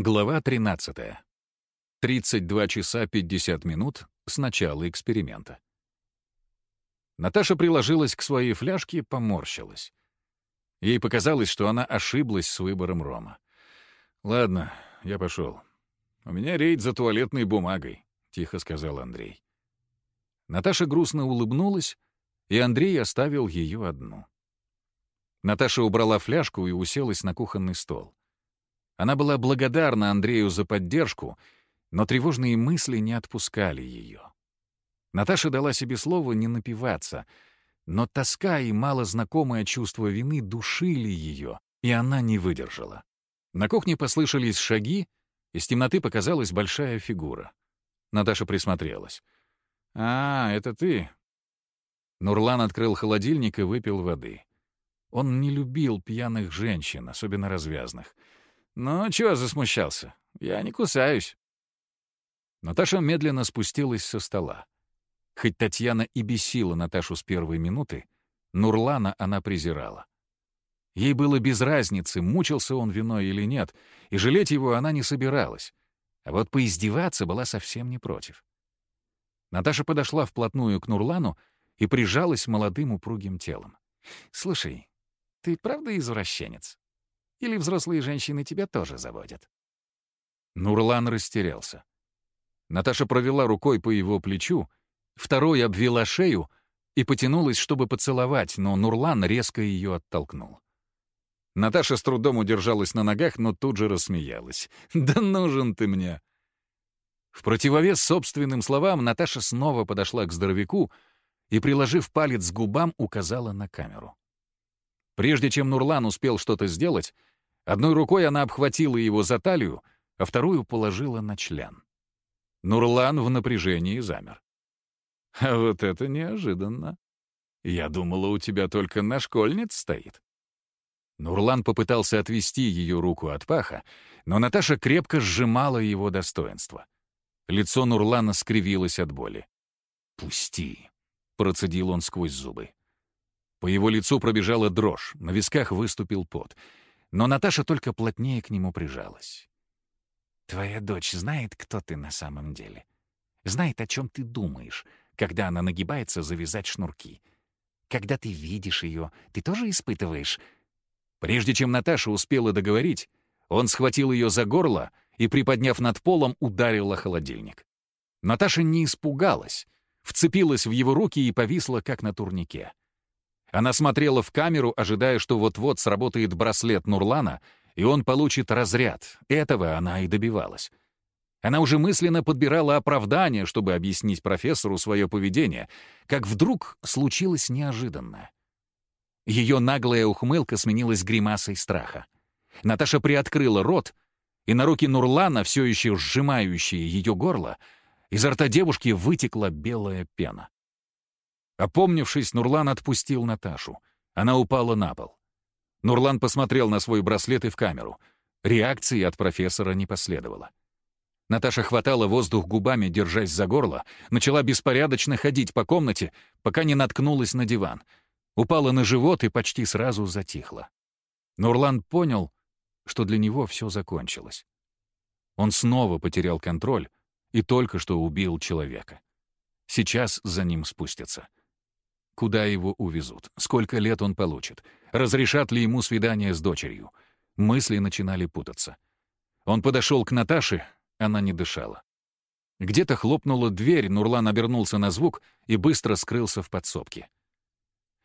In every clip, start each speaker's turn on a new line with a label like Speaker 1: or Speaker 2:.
Speaker 1: Глава 13. 32 часа 50 минут с начала эксперимента. Наташа приложилась к своей фляжке и поморщилась. Ей показалось, что она ошиблась с выбором рома. «Ладно, я пошел. У меня рейд за туалетной бумагой», — тихо сказал Андрей. Наташа грустно улыбнулась, и Андрей оставил ее одну. Наташа убрала фляжку и уселась на кухонный стол. Она была благодарна Андрею за поддержку, но тревожные мысли не отпускали ее. Наташа дала себе слово не напиваться, но тоска и малознакомое чувство вины душили ее, и она не выдержала. На кухне послышались шаги, из темноты показалась большая фигура. Наташа присмотрелась. «А, это ты?» Нурлан открыл холодильник и выпил воды. Он не любил пьяных женщин, особенно развязных — «Ну, чего засмущался? Я не кусаюсь». Наташа медленно спустилась со стола. Хоть Татьяна и бесила Наташу с первой минуты, Нурлана она презирала. Ей было без разницы, мучился он виной или нет, и жалеть его она не собиралась. А вот поиздеваться была совсем не против. Наташа подошла вплотную к Нурлану и прижалась молодым упругим телом. «Слушай, ты правда извращенец?» Или взрослые женщины тебя тоже заводят?» Нурлан растерялся. Наташа провела рукой по его плечу, второй обвела шею и потянулась, чтобы поцеловать, но Нурлан резко ее оттолкнул. Наташа с трудом удержалась на ногах, но тут же рассмеялась. «Да нужен ты мне!» В противовес собственным словам Наташа снова подошла к здоровяку и, приложив палец к губам, указала на камеру. Прежде чем Нурлан успел что-то сделать, Одной рукой она обхватила его за талию, а вторую положила на член. Нурлан в напряжении замер. «А вот это неожиданно. Я думала, у тебя только на школьниц стоит». Нурлан попытался отвести ее руку от паха, но Наташа крепко сжимала его достоинство. Лицо Нурлана скривилось от боли. «Пусти», — процедил он сквозь зубы. По его лицу пробежала дрожь, на висках выступил пот — но Наташа только плотнее к нему прижалась. «Твоя дочь знает, кто ты на самом деле. Знает, о чем ты думаешь, когда она нагибается завязать шнурки. Когда ты видишь ее, ты тоже испытываешь...» Прежде чем Наташа успела договорить, он схватил ее за горло и, приподняв над полом, ударил о холодильник. Наташа не испугалась, вцепилась в его руки и повисла, как на турнике. Она смотрела в камеру, ожидая, что вот-вот сработает браслет Нурлана, и он получит разряд. Этого она и добивалась. Она уже мысленно подбирала оправдание, чтобы объяснить профессору свое поведение, как вдруг случилось неожиданное. Ее наглая ухмылка сменилась гримасой страха. Наташа приоткрыла рот, и на руки Нурлана, все еще сжимающие ее горло, изо рта девушки вытекла белая пена. Опомнившись, Нурлан отпустил Наташу. Она упала на пол. Нурлан посмотрел на свой браслет и в камеру. Реакции от профессора не последовало. Наташа хватала воздух губами, держась за горло, начала беспорядочно ходить по комнате, пока не наткнулась на диван. Упала на живот и почти сразу затихла. Нурлан понял, что для него все закончилось. Он снова потерял контроль и только что убил человека. Сейчас за ним спустятся. Куда его увезут? Сколько лет он получит? Разрешат ли ему свидание с дочерью? Мысли начинали путаться. Он подошел к Наташе, она не дышала. Где-то хлопнула дверь, Нурлан обернулся на звук и быстро скрылся в подсобке.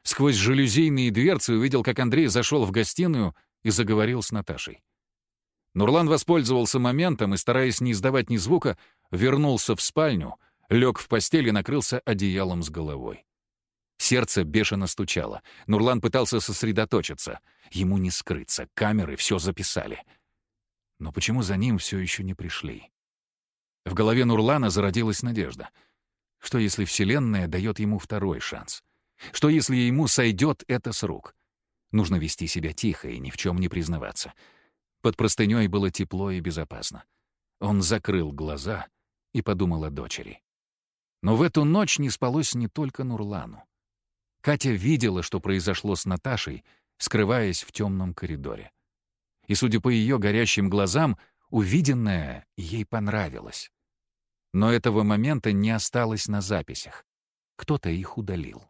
Speaker 1: Сквозь жалюзийные дверцы увидел, как Андрей зашел в гостиную и заговорил с Наташей. Нурлан воспользовался моментом и, стараясь не издавать ни звука, вернулся в спальню, лег в постель и накрылся одеялом с головой. Сердце бешено стучало. Нурлан пытался сосредоточиться. Ему не скрыться, камеры все записали. Но почему за ним все еще не пришли? В голове Нурлана зародилась надежда. Что если Вселенная дает ему второй шанс? Что если ему сойдет это с рук? Нужно вести себя тихо и ни в чем не признаваться. Под простыней было тепло и безопасно. Он закрыл глаза и подумал о дочери. Но в эту ночь не спалось не только Нурлану. Катя видела, что произошло с Наташей, скрываясь в темном коридоре. И, судя по ее горящим глазам, увиденное ей понравилось. Но этого момента не осталось на записях. Кто-то их удалил.